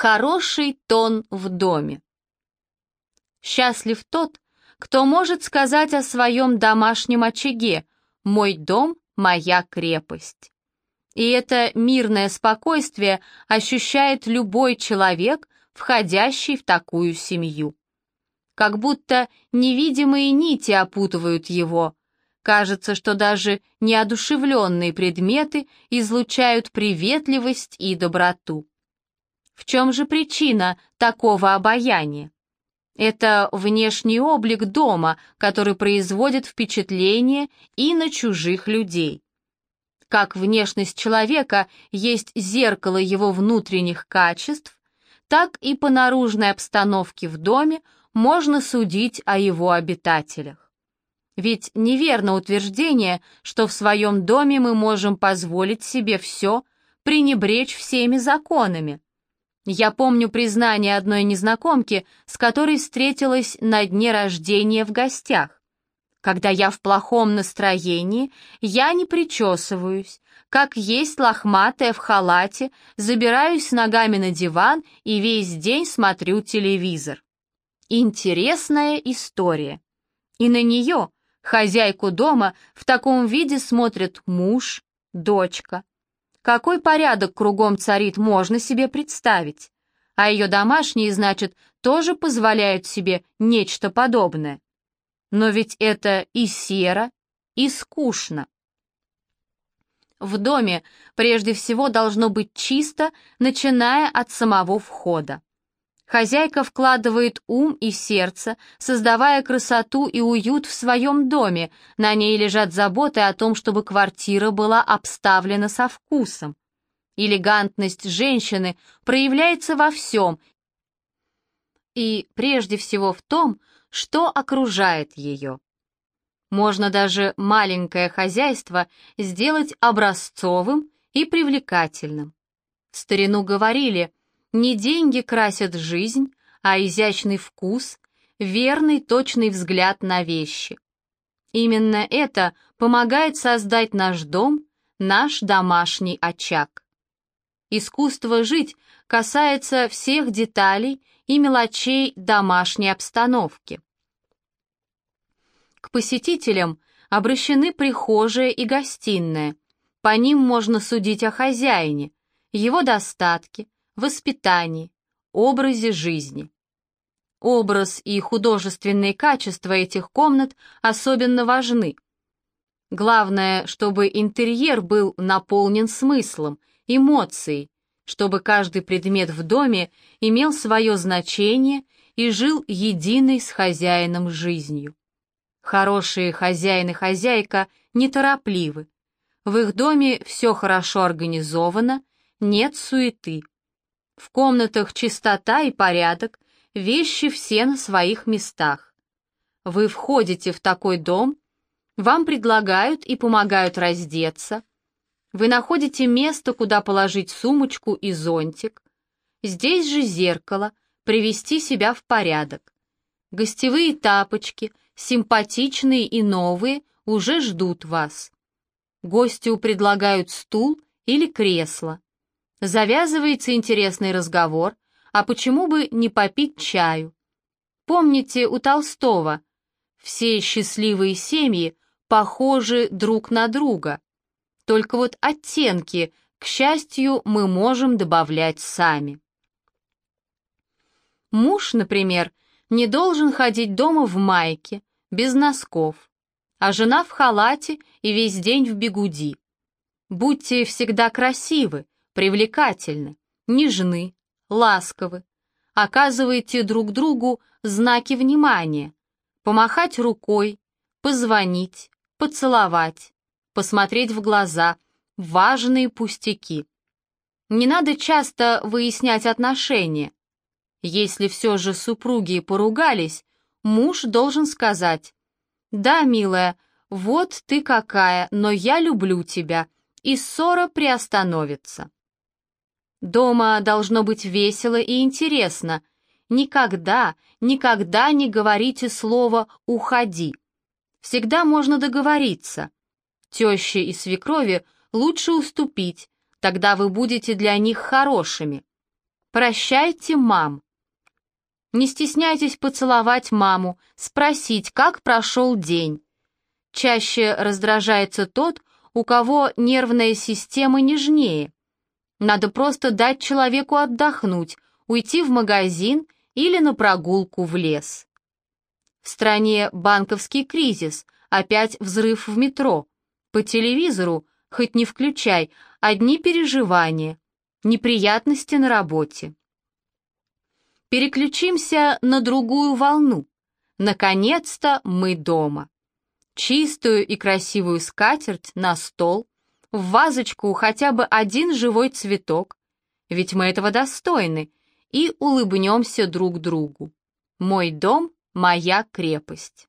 Хороший тон в доме. Счастлив тот, кто может сказать о своем домашнем очаге «Мой дом — моя крепость». И это мирное спокойствие ощущает любой человек, входящий в такую семью. Как будто невидимые нити опутывают его. Кажется, что даже неодушевленные предметы излучают приветливость и доброту. В чем же причина такого обаяния? Это внешний облик дома, который производит впечатление и на чужих людей. Как внешность человека есть зеркало его внутренних качеств, так и по наружной обстановке в доме можно судить о его обитателях. Ведь неверно утверждение, что в своем доме мы можем позволить себе все, пренебречь всеми законами. Я помню признание одной незнакомки, с которой встретилась на дне рождения в гостях. Когда я в плохом настроении, я не причесываюсь, как есть лохматая в халате, забираюсь ногами на диван и весь день смотрю телевизор. Интересная история. И на нее, хозяйку дома, в таком виде смотрят муж, дочка. Какой порядок кругом царит, можно себе представить. А ее домашние, значит, тоже позволяют себе нечто подобное. Но ведь это и серо, и скучно. В доме прежде всего должно быть чисто, начиная от самого входа. Хозяйка вкладывает ум и сердце, создавая красоту и уют в своем доме, на ней лежат заботы о том, чтобы квартира была обставлена со вкусом. Элегантность женщины проявляется во всем, и прежде всего в том, что окружает ее. Можно даже маленькое хозяйство сделать образцовым и привлекательным. В старину говорили – не деньги красят жизнь, а изящный вкус, верный точный взгляд на вещи. Именно это помогает создать наш дом, наш домашний очаг. Искусство жить касается всех деталей и мелочей домашней обстановки. К посетителям обращены прихожая и гостиная. По ним можно судить о хозяине, его достатке, воспитании, образе жизни. Образ и художественные качества этих комнат особенно важны. Главное, чтобы интерьер был наполнен смыслом, эмоцией, чтобы каждый предмет в доме имел свое значение и жил единой с хозяином жизнью. Хорошие хозяин и хозяйка неторопливы. В их доме все хорошо организовано, нет суеты. В комнатах чистота и порядок, вещи все на своих местах. Вы входите в такой дом, вам предлагают и помогают раздеться. Вы находите место, куда положить сумочку и зонтик. Здесь же зеркало, привести себя в порядок. Гостевые тапочки, симпатичные и новые, уже ждут вас. Гостю предлагают стул или кресло. Завязывается интересный разговор, а почему бы не попить чаю? Помните у Толстого, все счастливые семьи похожи друг на друга. Только вот оттенки, к счастью, мы можем добавлять сами. Муж, например, не должен ходить дома в майке, без носков, а жена в халате и весь день в бегуди. Будьте всегда красивы, привлекательны, нежны, ласковы. Оказывайте друг другу знаки внимания. Помахать рукой, позвонить, поцеловать, посмотреть в глаза. Важные пустяки. Не надо часто выяснять отношения. Если все же супруги поругались, муж должен сказать «Да, милая, вот ты какая, но я люблю тебя», и ссора приостановится. Дома должно быть весело и интересно. Никогда, никогда не говорите слово «уходи». Всегда можно договориться. Теще и свекрови лучше уступить, тогда вы будете для них хорошими. Прощайте, мам. Не стесняйтесь поцеловать маму, спросить, как прошел день. Чаще раздражается тот, у кого нервная система нежнее. Надо просто дать человеку отдохнуть, уйти в магазин или на прогулку в лес. В стране банковский кризис, опять взрыв в метро. По телевизору, хоть не включай, одни переживания, неприятности на работе. Переключимся на другую волну. Наконец-то мы дома. Чистую и красивую скатерть на стол, в вазочку хотя бы один живой цветок, ведь мы этого достойны, и улыбнемся друг другу. Мой дом — моя крепость.